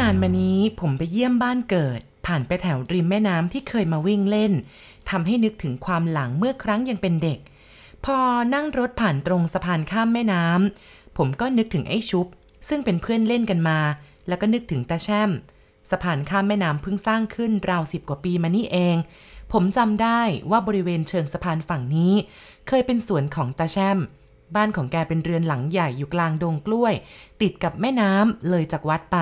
นานมานี้ผมไปเยี่ยมบ้านเกิด ผ่านไปแถวริมแม่น้ำที่เคยมาวิ่งเล่นทำให้นึกถึงความหลังเมื่อครั้งยังเป็นเด็ก พอนั่งรถผ่านตรงสะพานข้ามแม่น้ำผมก็นึกถึงไอ้ชุบ ซึ่งเป็นเพื่อนเล่นกันมา แล้วก็นึกถึงตาแช่ม สะพานข้ามแม่น้ำเพิ่งสร้างขึ้นราวสิบกว่าปีมานี่เอง ผมจำได้ว่าบริเวณเชิงสะพานฝั่งนี้ เคยเป็นสวนของตาแช่ม บ้านของแกเป็นเรือนหลังใหญ่อยู่กลางดงกล้วย ติดกับแม่น้ำเลยจากวัดไป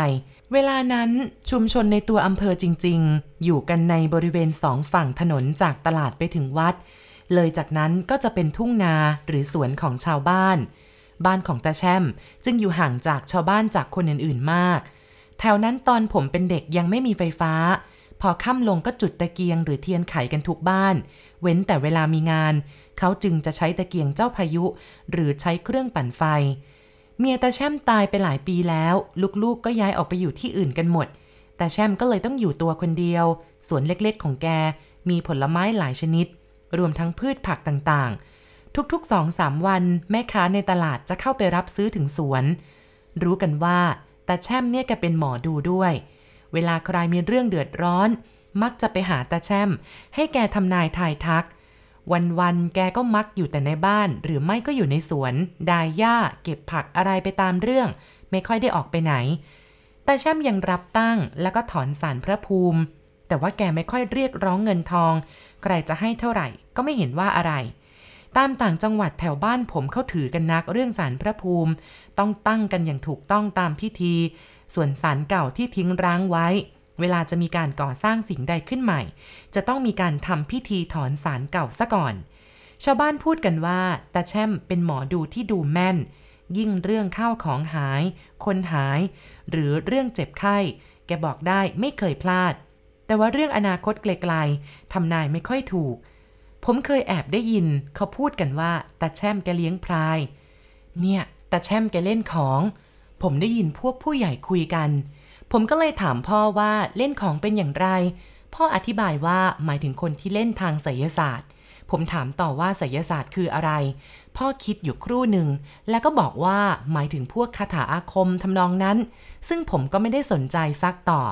เวลานั้นชุมชนในตัวอำเภอจริง ๆ อยู่กันในบริเวณสองฝั่งถนนจากตลาดไปถึงวัด เลยจากนั้นก็จะเป็นทุ่งนาหรือสวนของชาวบ้าน บ้านของตาแช่มจึงอยู่ห่างจากชาวบ้านจากคนอื่นๆมาก แถวนั้นตอนผมเป็นเด็กยังไม่มีไฟฟ้า พอค่ำลงก็จุดตะเกียงหรือเทียนไขกันทุกบ้าน เว้นแต่เวลามีงาน เขาจึงจะใช้ตะเกียงเจ้าพายุ หรือใช้เครื่องปั่นไฟ เมียตาแช่มตายไปหลายปีแล้ว ลูกๆกก็ย้ายออกไปอยู่ที่อื่นกันหมด แต่แช่มก็เลยต้องอยู่ตัวคนเดียว สวนเล็กๆของแก มีผลไม้หลายชนิด รวมทั้งพืชผักต่างๆ ทุกๆสองสามวัน แม่ค้าในตลาดจะเข้าไปรับซื้อถึงสวน รู้กันว่าตาแช่มเนี่ยแกเป็นหมอดูด้วย เวลาใครมีเรื่องเดือดร้อน มักจะไปหาตาแช่ม ให้แกทำนายทายทัก วันๆแกก็มักอยู่แต่ในบ้าน หรือไม่ก็อยู่ในสวน ดายหญ้า เก็บผักอะไรไปตามเรื่อง ไม่ค่อยได้ออกไปไหนต่แช่มยังรับตั้งแล้วก็ถอนสารพระภูมิ แต่ว่าแกไม่ค่อยเรียกร้องเงินทอง ใครจะให้เท่าไหร่ก็ไม่เห็นว่าอะไรตามต่างจังหวัดแถวบ้านผมเขาถือกันนักเรื่องสารพระภูมิ ต้องตั้งกันอย่างถูกต้องตามพิธี ส่วนสารเก่าที่ทิ้งร้างไว้ เวลาจะมีการก่อสร้างสิ่งใดขึ้นใหม่ จะต้องมีการทำพิธีถอนสารเก่าซะก่อน ชาวบ้านพูดกันว่าตาแช่มเป็นหมอดูที่ดูแม่น ยิ่งเรื่องข้าวของหาย คนหาย หรือเรื่องเจ็บไข้ แกบอกได้ไม่เคยพลาด แต่ว่าเรื่องอนาคตไกลๆทำนายไม่ค่อยถูก ผมเคยแอบได้ยินเขาพูดกันว่าตาแช่มแกเลี้ยงพราย เนี่ยตาแช่มแกเล่นของ ผมได้ยินพวกผู้ใหญ่คุยกัน ผมก็เลยถามพ่อว่าเล่นของเป็นอย่างไร พ่ออธิบายว่าหมายถึงคนที่เล่นทางไสยศาสตร์ ผมถามต่อว่าไสยศาสตร์คืออะไร พ่อคิดอยู่ครู่หนึ่ง แล้วก็บอกว่าหมายถึงพวกคาถาอาคมทำนองนั้น ซึ่งผมก็ไม่ได้สนใจซักต่อ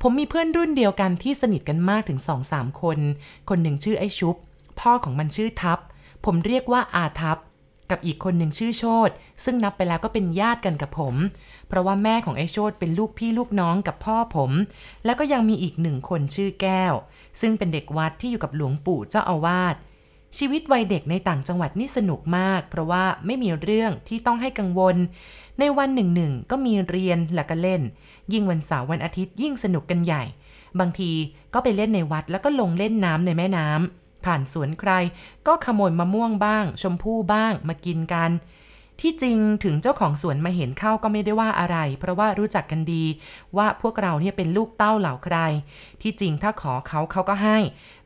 ผมมีเพื่อนรุ่นเดียวกันที่สนิทกันมากถึงสองสามคน คนหนึ่งชื่อไอ้ชุบ พ่อของมันชื่อทับ ผมเรียกว่าอาทับ กับอีกคนหนึ่งชื่อโชตซึ่งนับไปแล้วก็เป็นญาติกันกับผม เพราะว่าแม่ของไอ้โชตเป็นลูกพี่ลูกน้องกับพ่อผม แล้วก็ยังมีอีกหนึ่งคนชื่อแก้ว ซึ่งเป็นเด็กวัดที่อยู่กับหลวงปู่เจ้าอาวาสชีวิตวัยเด็กในต่างจังหวัดนี่สนุกมาก เพราะว่าไม่มีเรื่องที่ต้องให้กังวล ในวันหนึ่งหนึ่งก็มีเรียนและก็เล่น ยิ่งวันเสาร์วันอาทิตย์ยิ่งสนุกกันใหญ่ บางทีก็ไปเล่นในวัดแล้วก็ลงเล่นน้ำในแม่น้ำ ผ่านสวนใคร ก็ขโมยมะม่วงบ้าง ชมพู่บ้างมากินกัน ที่จริงถึงเจ้าของสวนมาเห็นเข้าก็ไม่ได้ว่าอะไร เพราะว่ารู้จักกันดี ว่าพวกเราเนี่ยเป็นลูกเต้าเหล่าใคร ที่จริงถ้าขอเขาเขาก็ให้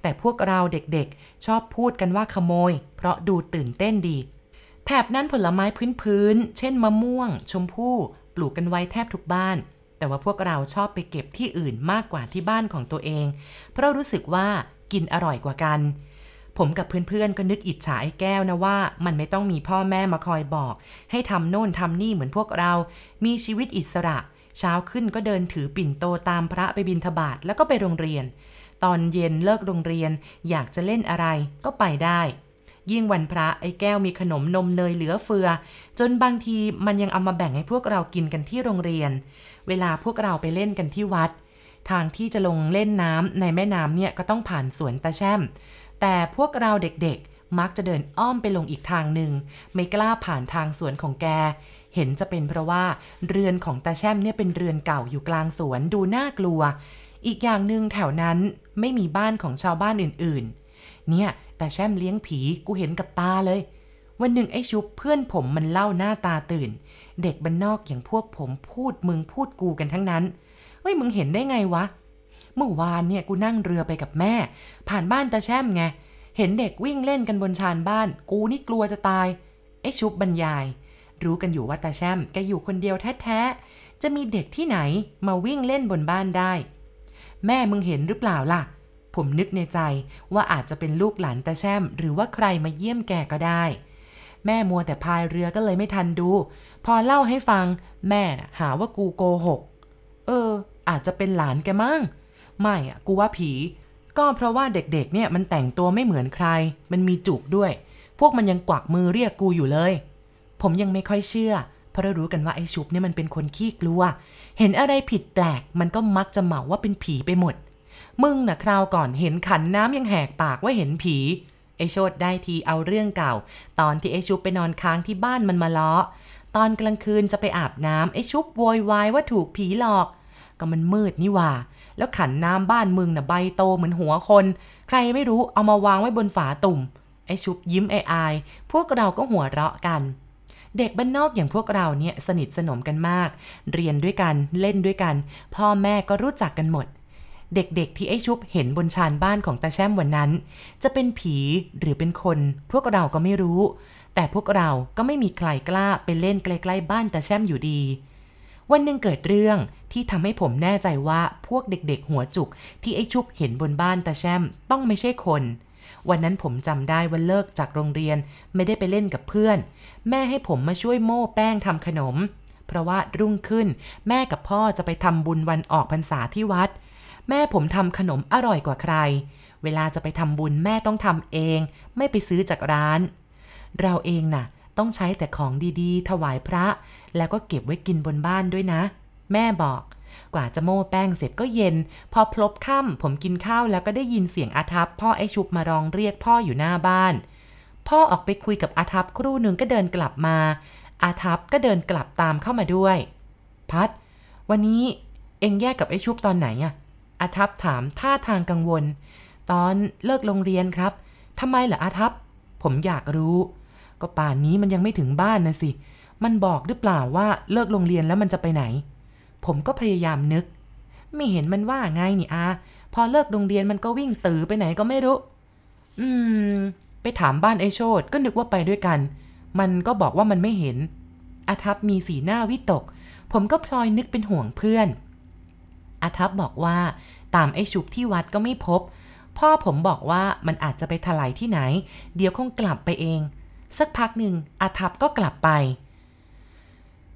แต่พวกเราเด็กๆ ชอบพูดกันว่าขโมย เพราะดูตื่นเต้นดีแถบนั้นผลไม้พื้นๆเช่นมะม่วง ชมพู่ปลูกกันไว้แทบทุกบ้านแต่ว่าพวกเราชอบไปเก็บที่อื่นมากกว่าที่บ้านของตัวเอง เพราะรู้สึกว่า กินอร่อยกว่ากัน ผมกับเพื่อนๆก็นึกอิจฉาไอ้แก้วนะว่า มันไม่ต้องมีพ่อแม่มาคอยบอก ให้ทำโน่นทำนี่เหมือนพวกเรา มีชีวิตอิสระ เช้าขึ้นก็เดินถือปิ่นโตตามพระไปบิณฑบาตแล้วก็ไปโรงเรียน ตอนเย็นเลิกโรงเรียน อยากจะเล่นอะไรก็ไปได้ยิ่งวันพระไอ้แก้วมีขนมนมเนยเหลือเฟือ จนบางทีมันยังเอามาแบ่งให้พวกเรากินกันที่โรงเรียน เวลาพวกเราไปเล่นกันที่วัด ทางที่จะลงเล่นน้ำในแม่น้ำเนี่ยก็ต้องผ่านสวนตาแช่ม แต่พวกเราเด็กๆ มักจะเดินอ้อมไปลงอีกทางหนึ่ง ไม่กล้าผ่านทางสวนของแก เห็นจะเป็นเพราะว่าเรือนของตาแช่มเนี่ยเป็นเรือนเก่าอยู่กลางสวนดูน่ากลัว อีกอย่างหนึ่งแถวนั้นไม่มีบ้านของชาวบ้านอื่นๆ เนี่ยตาแช่มเลี้ยงผีกูเห็นกับตาเลยวันหนึ่งไอ้ชุบเพื่อนผมมันเล่าหน้าตาตื่น เด็กบ้านนอกอย่างพวกผมพูดมึงพูดกูกันทั้งนั้น เฮ้ยมึงเห็นได้ไงวะ เมื่อวานเนี่ยกูนั่งเรือไปกับแม่ ผ่านบ้านตาแช่มไง เห็นเด็กวิ่งเล่นกันบนชานบ้าน กูนี่กลัวจะตาย ไอ้ชุบบรรยาย รู้กันอยู่ว่าตาแช่มแกอยู่คนเดียวแท้ๆ จะมีเด็กที่ไหนมาวิ่งเล่นบนบ้านได้ แม่มึงเห็นหรือเปล่าล่ะ ผมนึกในใจว่าอาจจะเป็นลูกหลานตาแช่มหรือว่าใครมาเยี่ยมแกก็ได้แม่มัวแต่พายเรือก็เลยไม่ทันดู พอเล่าให้ฟัง แม่นะหาว่ากูโกหกเเออ อาจจะเป็นหลานแกมั้งไม่อะกูว่าผี ก็เพราะว่าเด็กๆ เนี่ยมันแต่งตัวไม่เหมือนใคร มันมีจุกด้วย พวกมันยังกวักมือเรียกกูอยู่เลย ผมยังไม่ค่อยเชื่อ เพราะรู้กันว่าไอ้ชุบเนี่ยมันเป็นคนขี้กลัว เห็นอะไรผิดแปลก มันก็มักจะเหมาว่าเป็นผีไปหมด มึงนะคราวก่อนเห็นขันน้ำยังแหกปากว่าเห็นผีไอโชดได้ทีเอาเรื่องเก่า ตอนที่ไอชุบไปนอนค้างที่บ้านมันมาล้อ ตอนกลางคืนจะไปอาบน้ำไอชุบโวยวายว่าถูกผีหลอก ก็มันมืดนี่ว่า แล้วขันน้ำบ้านมึงน่ะใบโตเหมือนหัวคน ใครไม่รู้เอามาวางไว้บนฝาตุ่ม ไอชุบยิ้มไออาย พวกเราก็หัวเราะกัน เด็กบ้านนอกอย่างพวกเราเนี่ยสนิทสนมกันมาก เรียนด้วยกันเล่นด้วยกัน พ่อแม่ก็รู้จักกันหมด เด็กๆที่ไอ้ชุบเห็นบนชานบ้านของตาแช่มวันนั้น จะเป็นผีหรือเป็นคน พวกเราก็ไม่รู้ แต่พวกเราก็ไม่มีใครกล้าไปเล่นใกล้ๆบ้านตาแช่มอยู่ดี วันหนึ่งเกิดเรื่องที่ทำให้ผมแน่ใจว่าพวกเด็กๆ หัวจุกที่ไอ้ชุบเห็นบนบ้านตาแช่มต้องไม่ใช่คน วันนั้นผมจำได้ว่าเลิกจากโรงเรียนไม่ได้ไปเล่นกับเพื่อน แม่ให้ผมมาช่วยโม่แป้งทำขนม เพราะว่ารุ่งขึ้น แม่กับพ่อจะไปทำบุญวันออกพรรษาที่วัด แม่ผมทำขนมอร่อยกว่าใคร เวลาจะไปทำบุญแม่ต้องทำเอง ไม่ไปซื้อจากร้าน เราเองน่ะ ต้องใช้แต่ของดีๆ ถวายพระ แล้วก็เก็บไว้กินบนบ้านด้วยนะ แม่บอก กว่าจะโม่แป้งเสร็จก็เย็น พอพลบค่ำผมกินข้าวแล้วก็ได้ยินเสียงอาทับพ่อไอชุบมาร้องเรียกพ่ออยู่หน้าบ้าน พ่อออกไปคุยกับอาทับครู่หนึ่งก็เดินกลับมา อาทับก็เดินกลับตามเข้ามาด้วย พัด วันนี้เอ็งแยกกับไอชุบตอนไหนอะอาทับถามท่าทางกังวล ตอนเลิกโรงเรียนครับทำไมเหรออาทับ ผมอยากรู้ ก็ป่านนี้มันยังไม่ถึงบ้านนะสิ มันบอกหรือเปล่าว่าเลิกโรงเรียนแล้วมันจะไปไหน ผมก็พยายามนึก ไม่เห็นมันว่าไงนี่อา พอเลิกโรงเรียนมันก็วิ่งตือไปไหนก็ไม่รู้ อืม ไปถามบ้านไอโชดก็นึกว่าไปด้วยกัน มันก็บอกว่ามันไม่เห็นอาทับมีสีหน้าวิตก ผมก็พลอยนึกเป็นห่วงเพื่อนอาทับบอกว่าตามไอชุบที่วัดก็ไม่พบ พ่อผมบอกว่ามันอาจจะไปถลายที่ไหน เดี๋ยวคงกลับไปเอง สักพักหนึ่งอาทับก็กลับไป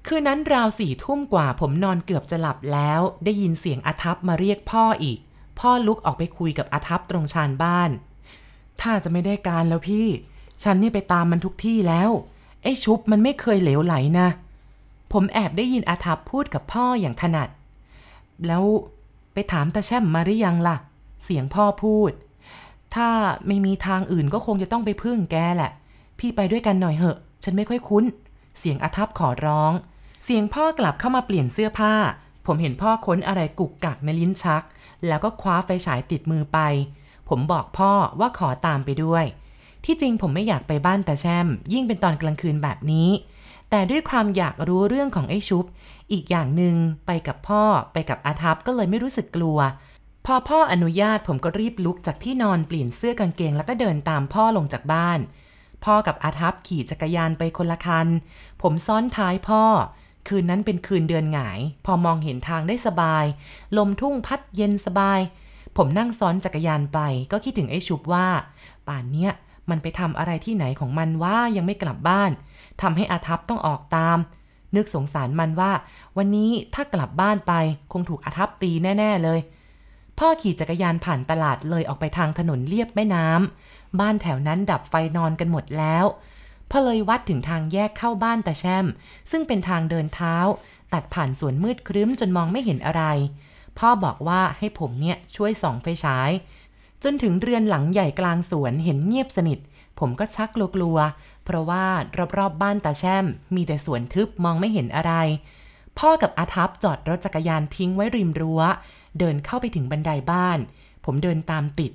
คืนนั้นราวสี่ทุ่มกว่าผมนอนเกือบจะหลับแล้ว ได้ยินเสียงอาทับมาเรียกพ่ออีก พ่อลุกออกไปคุยกับอาทับตรงชานบ้าน ถ้าจะไม่ได้การแล้วพี่ ฉันนี่ไปตามมันทุกที่แล้ว ไอ้ชุบมันไม่เคยเหลวไหลนะ ผมแอบได้ยินอาทับพูดกับพ่ออย่างถนัด แล้วไปถามตาแช่มมาหรือยังล่ะ เสียงพ่อพูด ถ้าไม่มีทางอื่นก็คงจะต้องไปพึ่งแกแหละ พี่ไปด้วยกันหน่อยเหอะ ฉันไม่ค่อยคุ้น เสียงอาทับขอร้อง เสียงพ่อกลับเข้ามาเปลี่ยนเสื้อผ้า ผมเห็นพ่อค้นอะไรกุกกักในลิ้นชัก แล้วก็คว้าไฟฉายติดมือไป ผมบอกพ่อว่าขอตามไปด้วย ที่จริงผมไม่อยากไปบ้านแตาแช่ม ยิ่งเป็นตอนกลางคืนแบบนี้ แต่ด้วยความอยากรู้เรื่องของไอ้ชุบ อีกอย่างหนึ่งไปกับพ่อไปกับอาทับก็เลยไม่รู้สึกกลัวพอพ่ออนุญาตผมก็รีบลุกจากที่นอนเปลี่ยนเสื้อกางเกงแล้วก็เดินตามพ่อลงจากบ้าน พ่อกับอาทับขี่จักรยานไปคนละคัน ผมซ้อนท้ายพ่อ คืนนั้นเป็นคืนเดือนหงาย พอมองเห็นทางได้สบาย ลมทุ่งพัดเย็นสบาย ผมนั่งซ้อนจักรยานไป ก็คิดถึงไอ้ชุบว่า ป่านเนี้ยมันไปทำอะไรที่ไหนของมันว่ายังไม่กลับบ้านทำให้อาทับต้องออกตาม นึกสงสารมันว่า วันนี้ถ้ากลับบ้านไปคงถูกอาทับตีแน่ ๆ เลย พ่อขี่จักรยานผ่านตลาดเลยออกไปทางถนนเลียบแม่น้ำบ้านแถวนั้นดับไฟนอนกันหมดแล้วพอเลยวัดถึงทางแยกเข้าบ้านตาแช่ม ซึ่งเป็นทางเดินเท้า ตัดผ่านสวนมืดครึ้มจนมองไม่เห็นอะไร พ่อบอกว่าให้ผมเนี่ยช่วยส่องไฟฉาย จนถึงเรือนหลังใหญ่กลางสวนเห็นเงียบสนิท ผมก็ชักกลัวๆเพราะว่ารอบๆบบ้านตาแช่ม มีแต่สวนทึบมองไม่เห็นอะไร พ่อกับอาทับจอดรถจักรยานทิ้งไว้ริมรั้ว เดินเข้าไปถึงบันไดบ้าน ผมเดินตามติด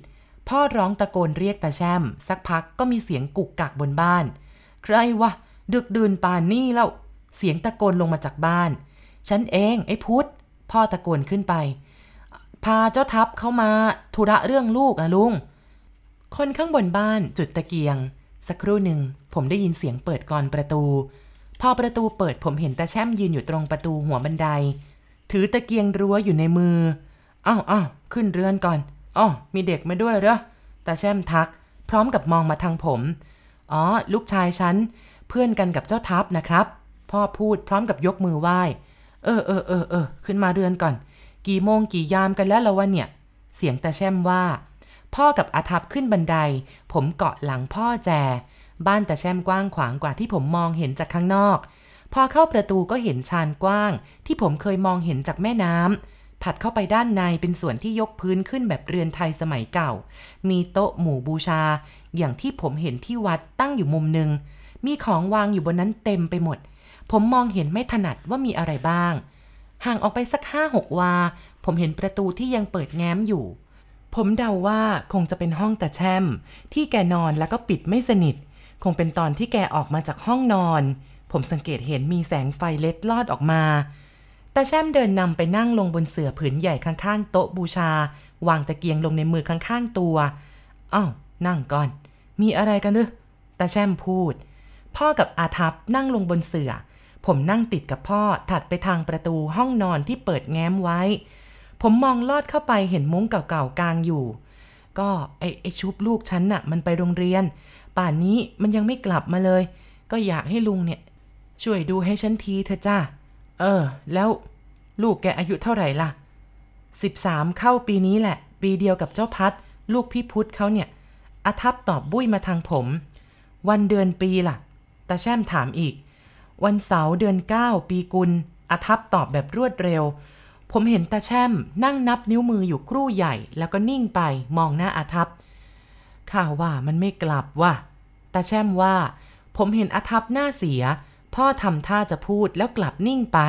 พ่อร้องตะโกนเรียกตาแช่ม สักพักก็มีเสียงกุกกักบนบ้าน ใครวะ ดึกดื่นป่านนี่แล้ว เสียงตะโกนลงมาจากบ้าน ฉันเองไอ้พุทธ พ่อตะโกนขึ้นไป พาเจ้าทัพเข้ามาธุระเรื่องลูกอะลุง คนข้างบนบ้านจุดตะเกียง สักครู่หนึ่งผมได้ยินเสียงเปิดกรอนประตู พอประตูเปิดผมเห็นตาแช่มยืนอยู่ตรงประตูหัวบันได ถือตะเกียงรั้วอยู่ในมือ อ้าวอ้าวขึ้นเรือนก่อนอ๋อมีเด็กมาด้วยเหรอตาแช่มทัก พร้อมกับมองมาทางผม อ๋อ ลูกชายฉัน เพื่อนกันกับเจ้าทัพนะครับ พ่อพูดพร้อมกับยกมือไหว้ เออเออเออเออขึ้นมาเรือนก่อน กี่โมงกี่ยามกันแล้วละวะเนี่ย เสียงตาแช่มว่า พ่อกับอาทับขึ้นบันได ผมเกาะหลังพ่อแจ บ้านตาแช่มกว้างขวางกว่าที่ผมมองเห็นจากข้างนอก พอเข้าประตูก็เห็นชานกว้าง ที่ผมเคยมองเห็นจากแม่น้ำ ถัดเข้าไปด้านในเป็นส่วนที่ยกพื้นขึ้นแบบเรือนไทยสมัยเก่า มีโต๊ะหมู่บูชา อย่างที่ผมเห็นที่วัดตั้งอยู่มุมหนึ่ง มีของวางอยู่บนนั้นเต็มไปหมด ผมมองเห็นไม่ถนัดว่ามีอะไรบ้าง ห่างออกไปสักห้าหกวา ผมเห็นประตูที่ยังเปิดแง้มอยู่ ผมเดาว่าคงจะเป็นห้องตาแช่ม ที่แกนอนแล้วก็ปิดไม่สนิท คงเป็นตอนที่แกออกมาจากห้องนอน ผมสังเกตเห็นมีแสงไฟเล็ดลอดออกมา ตาแช่มเดินนำไปนั่งลงบนเสื่อผืนใหญ่ข้างๆ โต๊ะบูชา วางตะเกียงลงในมือข้างๆตัวอ้าวนั่งก่อน มีอะไรกันหรือตาแช่มพูด พ่อกับอาทับนั่งลงบนเสื่อ ผมนั่งติดกับพ่อถัดไปทางประตูห้องนอนที่เปิดแง้มไว้ ผมมองลอดเข้าไปเห็นมุ้งเก่าๆกลางอยู่ ก็ไอ้ไอชุบลูกฉันน่ะ มันไปโรงเรียน ป่านนี้มันยังไม่กลับมาเลย ก็อยากให้ลุงเนี่ย ช่วยดูให้ฉันทีเถอะจ้า เออ แล้วลูกแกอายุเท่าไหร่ล่ะ 13 เข้าปีนี้แหละ ปีเดียวกับเจ้าพัด ลูกพี่พุทธเขาเนี่ยอาทับตอบบุ้ยมาทางผม วันเดือนปีล่ะ ตาแช่มถามอีก วันเสาร์เดือนเก้าปีกุลอาทับตอบแบบรวดเร็ว ผมเห็นตาแช่มนั่งนับนิ้วมืออยู่ครู่ใหญ่ แล้วก็นิ่งไปมองหน้าอาทับข่าวว่ามันไม่กลับว่ะตาแช่มว่า ผมเห็นอาทับหน้าเสีย พ่อทำท่าจะพูดแล้วกลับนิ่งไป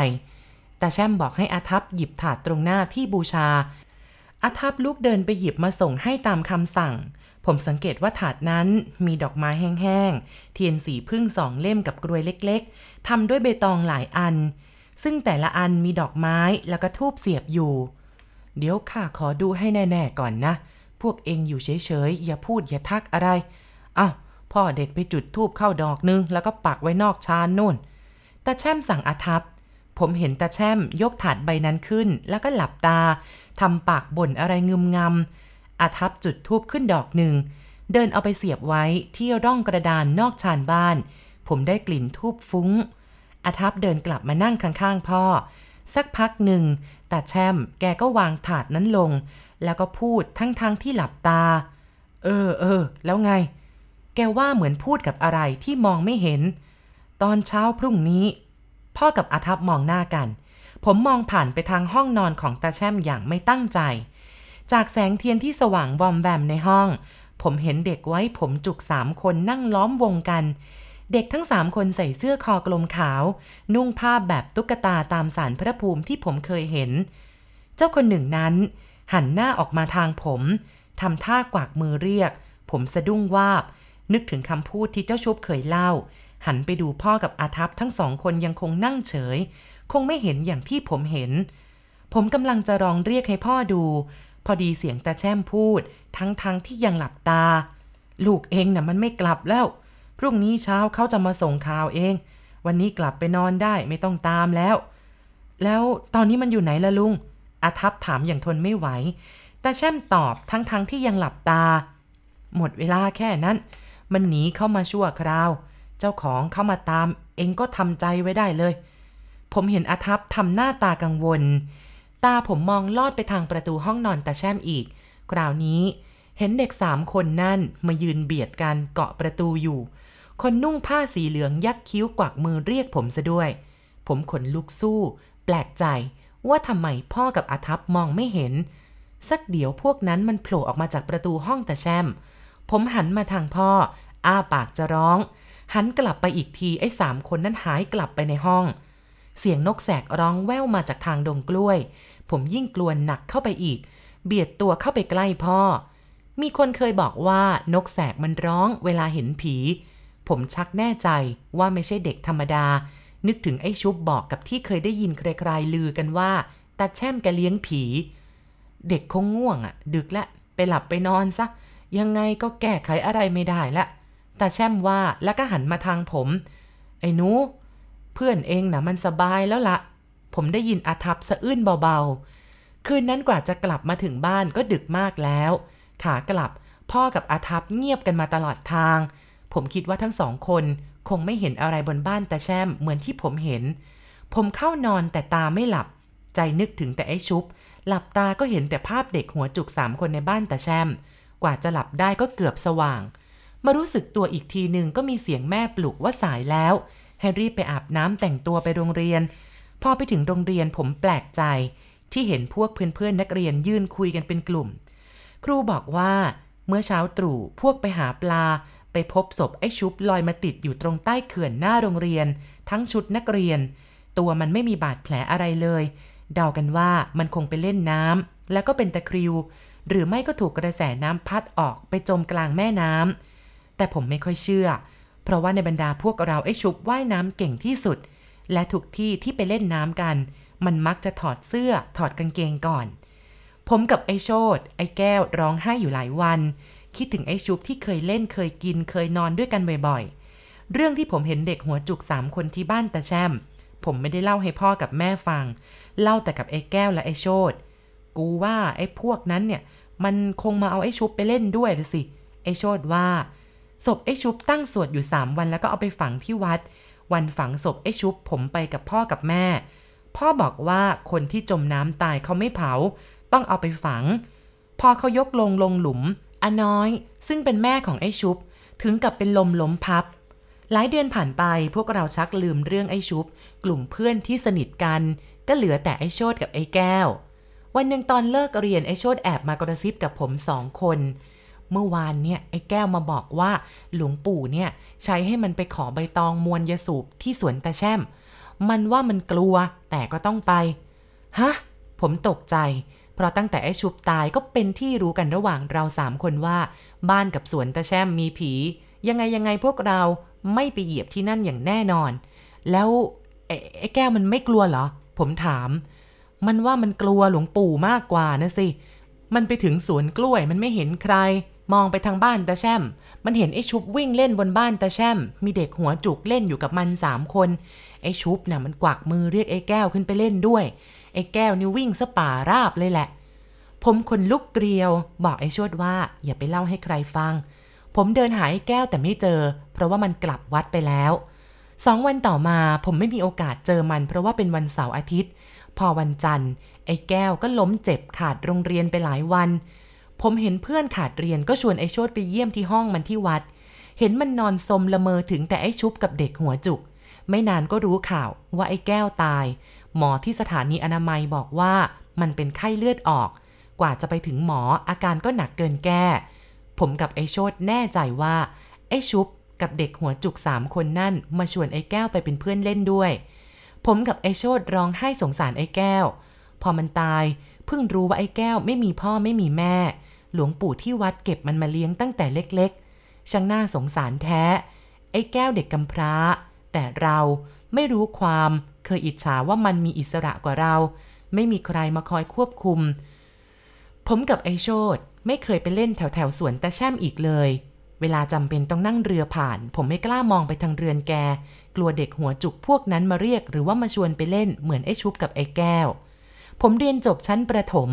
แตาแช่มบอกให้อาทับหยิบถาดตรงหน้าที่บูชา อาทับลูกเดินไปหยิบมาส่งให้ตามคำสั่ง ผมสังเกตว่าถาดนั้นมีดอกไม้แห้งๆ เทียนสีพึ่งสองเล่มกับกรวยเล็กๆ ทำด้วยใบตองหลายอัน ซึ่งแต่ละอันมีดอกไม้แล้วก็ทูบเสียบอยู่ เดี๋ยวข้าขอดูให้แน่ๆก่อนนะ พวกเองอยู่เฉยๆ อย่าพูดอย่าทักอะไรอ้าว พ่อเด็กไปจุดทูบเข้าดอกนึง แล้วก็ปักไว้นอกชานนู่นตาแช่มสั่งอาทับ ผมเห็นตาแช่มยกถาดใบนั้นขึ้น แล้วก็หลับตาทำปากบ่นอะไรงึมงำอาทับจุดทูบขึ้นดอกหนึ่ง เดินเอาไปเสียบไว้ที่ร่องกระดานนอกชานบ้าน ผมได้กลิ่นทูบฟุ้งอาทับเดินกลับมานั่งข้างๆพ่อ สักพักหนึ่งตาแช่มแกก็วางถาดนั้นลง แล้วก็พูดทั้งๆทที่หลับตา เออเออแล้วไง แกว่าเหมือนพูดกับอะไรที่มองไม่เห็น ตอนเช้าพรุ่งนี้ พ่อกับอาทับมองหน้ากัน ผมมองผ่านไปทางห้องนอนของตาแช่มอย่างไม่ตั้งใจ จากแสงเทียนที่สว่างวอมแวมในห้อง ผมเห็นเด็กไว้ผมจุกสามคนนั่งล้อมวงกัน เด็กทั้งสามคนใส่เสื้อคอกลมขาว นุ่งผ้าแบบตุ๊กตาตามสารพระภูมิที่ผมเคยเห็น เจ้าคนหนึ่งนั้น หันหน้าออกมาทางผมทำท่ากวากมือเรียก ผมสะดุ้งวาบ นึกถึงคำพูดที่เจ้าชุบเคยเล่า หันไปดูพ่อกับอาทัพทั้งสองคนยังคงนั่งเฉย คงไม่เห็นอย่างที่ผมเห็น ผมกำลังจะร้องเรียกให้พ่อดู พอดีเสียงตาแช่มพูด ทั้งๆทที่ยังหลับตา ลูกเองนะ่ะมันไม่กลับแล้ว พรุ่งนี้เช้าเขาจะมาส่งข่าวเอง วันนี้กลับไปนอนได้ไม่ต้องตามแล้ว แล้วตอนนี้มันอยู่ไหนล่ะลุง อาทับถามอย่างทนไม่ไหวตาแช่มตอบทั้งๆทที่ยังหลับตา หมดเวลาแค่นั้น มันหนีเข้ามาชั่วคราว เจ้าของเข้ามาตาม เองก็ทำใจไว้ได้เลย ผมเห็นอาทับทำหน้าตากังวล ตาผมมองลอดไปทางประตูห้องนอนตาแช่มอีก คราวนี้ เห็นเด็กสามคนนั่นมายืนเบียดกันเกาะประตูอยู่ คนนุ่งผ้าสีเหลืองยักคิ้วกวักมือเรียกผมซะด้วย ผมขนลุกสู้ แปลกใจว่าทำไมพ่อกับอาทับมองไม่เห็น สักเดี๋ยวพวกนั้นมันโผล่ออกมาจากประตูห้องตาแช่ม ผมหันมาทางพ่อ อ้าปากจะร้อง หันกลับไปอีกทีไอ้สามคนนั้นหายกลับไปในห้อง เสียงนกแสกร้องแว่วมาจากทางดงกล้วย ผมยิ่งกลัวหนักเข้าไปอีก เบียดตัวเข้าไปใกล้พ่อ มีคนเคยบอกว่านกแสกมันร้องเวลาเห็นผี ผมชักแน่ใจว่าไม่ใช่เด็กธรรมดา นึกถึงไอ้ชุบบอกกับที่เคยได้ยินใครๆลือกันว่าตาแช่มแกเลี้ยงผี เด็กคงง่วงอะ่ะ ดึกละไปหลับไปนอนซะ ยังไงก็แก้ไขอะไรไม่ได้ละตาแช่มว่าแล้วก็หันมาทางผม ไอ้นูเพื่อนเองนะมันสบายแล้วละ ผมได้ยินอาทับสะอื้นเบาๆ คืนนั้นกว่าจะกลับมาถึงบ้านก็ดึกมากแล้ว ขากลับพ่อกับอาทับเงียบกันมาตลอดทาง ผมคิดว่าทั้งสองคนคงไม่เห็นอะไรบนบ้านแต่แช่มเหมือนที่ผมเห็น ผมเข้านอนแต่ตาไม่หลับ ใจนึกถึงแต่ไอ้ชุบ หลับตาก็เห็นแต่ภาพเด็กหัวจุกสามคนในบ้านตาแช่ม กว่าจะหลับได้ก็เกือบสว่าง มารู้สึกตัวอีกทีหนึ่งก็มีเสียงแม่ปลุกว่าสายแล้ว ให้รีบไปอาบน้ำแต่งตัวไปโรงเรียน พอไปถึงโรงเรียนผมแปลกใจ ที่เห็นพวกเพื่อนๆนักเรียนยืนคุยกันเป็นกลุ่ม ครูบอกว่าเมื่อเช้าตรู่พวกไปหาปลา ไปพบศพไอ้ชุบลอยมาติดอยู่ตรงใต้เขื่อนหน้าโรงเรียน ทั้งชุดนักเรียน ตัวมันไม่มีบาดแผลอะไรเลย เดากันว่ามันคงไปเล่นน้ำแล้วก็เป็นตะคริว หรือไม่ก็ถูกกระแสน้ำพัดออกไปจมกลางแม่น้ำแต่ผมไม่ค่อยเชื่อ เพราะว่าในบรรดาพวกเราไอ้ชุบว่ายน้ำเก่งที่สุด และทุกที่ที่ไปเล่นน้ำกัน มันมักจะถอดเสื้อถอดกางเกงก่อน ผมกับไอ้โชดไอ้แก้วร้องไห้อยู่หลายวัน คิดถึงไอ้ชุบที่เคยเล่นเคยกินเคยนอนด้วยกันบ่อยๆ เรื่องที่ผมเห็นเด็กหัวจุกสามคนที่บ้านตาแช่มผมไม่ได้เล่าให้พ่อกับแม่ฟัง เล่าแต่กับไอ้แก้วและไอ้โชด กูว่าไอ้พวกนั้นเนี่ย มันคงมาเอาไอ้ชุบไปเล่นด้วยละสิ ไอ้โชดว่า ศพไอ้ชุบตั้งสวดอยู่สามวันแล้วก็เอาไปฝังที่วัด วันฝังศพไอ้ชุบผมไปกับพ่อกับแม่ พ่อบอกว่าคนที่จมน้ำตายเขาไม่เผา ต้องเอาไปฝัง พอเขายกลงลงหลุมอาน้อย ซึ่งเป็นแม่ของไอ้ชุบ ถึงกับเป็นลมล้มพับ หลายเดือนผ่านไปพวกเราชักลืมเรื่องไอ้ชุบ กลุ่มเพื่อนที่สนิทกัน ก็เหลือแต่ไอ้โชดกับไอ้แก้ว วันหนึ่งตอนเลิกเรียนไอ้โชดแอบมากระซิบกับผมสองคน เมื่อวานเนี่ยไอ้แก้วมาบอกว่า หลวงปู่เนี่ยใช้ให้มันไปขอใบตองมวลยาสูบที่สวนตาแช่ม มันว่ามันกลัวแต่ก็ต้องไป ฮะ ผมตกใจ เพราะตั้งแต่ไอ้ชุบตายก็เป็นที่รู้กันระหว่างเราสามคนว่า บ้านกับสวนตาแช่มมีผี ยังไงยังไงพวกเราไม่ไปเหยียบที่นั่นอย่างแน่นอน แล้วไอ้ไอ้แก้วมันไม่กลัวเหรอ ผมถาม มันว่ามันกลัวหลวงปู่มากกว่านะสิ มันไปถึงสวนกล้วยมันไม่เห็นใคร มองไปทางบ้านตาแช่ม มันเห็นไอ้ชุบวิ่งเล่นบนบ้านตาแช่ม มีเด็กหัวจุกเล่นอยู่กับมันสามคน ไอ้ชุบน่ะมันกวักมือเรียกไอ้แก้วขึ้นไปเล่นด้วย ไอ้แก้วนี่วิ่งสป่าราบเลยแหละ ผมคนลุกเกลียว บอกไอ้โชดว่า อย่าไปเล่าให้ใครฟัง ผมเดินหาไอ้แก้วแต่ไม่เจอ เพราะว่ามันกลับวัดไปแล้วสองวันต่อมาผมไม่มีโอกาสเจอมันเพราะว่าเป็นวันเสาร์อาทิตย์ พอวันจันทร์ ไอ้แก้วก็ล้มเจ็บขาดโรงเรียนไปหลายวัน ผมเห็นเพื่อนขาดเรียนก็ชวนไอ้โชดไปเยี่ยมที่ห้องมันที่วัด เห็นมันนอนสมละเมอถึงแต่ไอ้ชุบกับเด็กหัวจุก ไม่นานก็รู้ข่าวว่าไอ้แก้วตาย หมอที่สถานีอนามัยบอกว่ามันเป็นไข้เลือดออก กว่าจะไปถึงหมออาการก็หนักเกินแก้ ผมกับไอ้โชดแน่ใจว่า ไอ้ชุบกับเด็กหัวจุกสามคนนั่นมาชวนไอ้แก้วไปเป็นเพื่อนเล่นด้วย ผมกับไอ้โชดร้องไห้สงสารไอ้แก้ว พอมันตาย เพิ่งรู้ว่าไอ้แก้วไม่มีพ่อไม่มีแม่ หลวงปู่ที่วัดเก็บมันมาเลี้ยงตั้งแต่เล็กๆ ช่างน่าสงสารแท้ ไอ้แก้วเด็กกำพร้า แต่เราไม่รู้ความเคยอิจฉาว่ามันมีอิสระกว่าเรา ไม่มีใครมาคอยควบคุม ผมกับไอโชดไม่เคยไปเล่นแถวแถวสวนตาแช่มอีกเลย เวลาจำเป็นต้องนั่งเรือผ่าน ผมไม่กล้ามองไปทางเรือนแก กลัวเด็กหัวจุกพวกนั้นมาเรียกหรือว่ามาชวนไปเล่นเหมือนไอ้ชุบกับไอ้แก้ว ผมเรียนจบชั้นประถม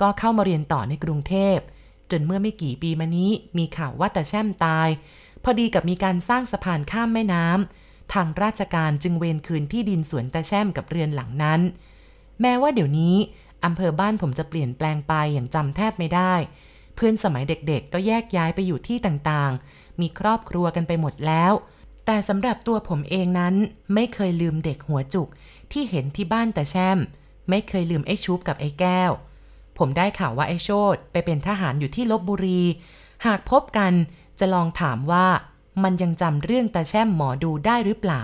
ก็เข้ามาเรียนต่อในกรุงเทพ จนเมื่อไม่กี่ปีมานี้มีข่าวว่าตาแช่มตาย พอดีกับมีการสร้างสะพานข้ามแม่น้ำทางราชการจึงเวนคืนที่ดินสวนตาแช่มกับเรือนหลังนั้น แม้ว่าเดี๋ยวนี้อำเภอบ้านผมจะเปลี่ยนแปลงไปอย่างจำแทบไม่ได้ เพื่อนสมัยเด็กๆ ก็แยกย้ายไปอยู่ที่ต่างๆ มีครอบครัวกันไปหมดแล้ว แต่สำหรับตัวผมเองนั้น ไม่เคยลืมเด็กหัวจุกที่เห็นที่บ้านแต่แช่ม ไม่เคยลืมไอ้ชูบกับไอ้แก้ว ผมได้ข่าวว่าไอ้โชดไปเป็นทหารอยู่ที่ลบบุรี หากพบกันจะลองถามว่ามันยังจำเรื่องตาแช่มหมอดูได้หรือเปล่า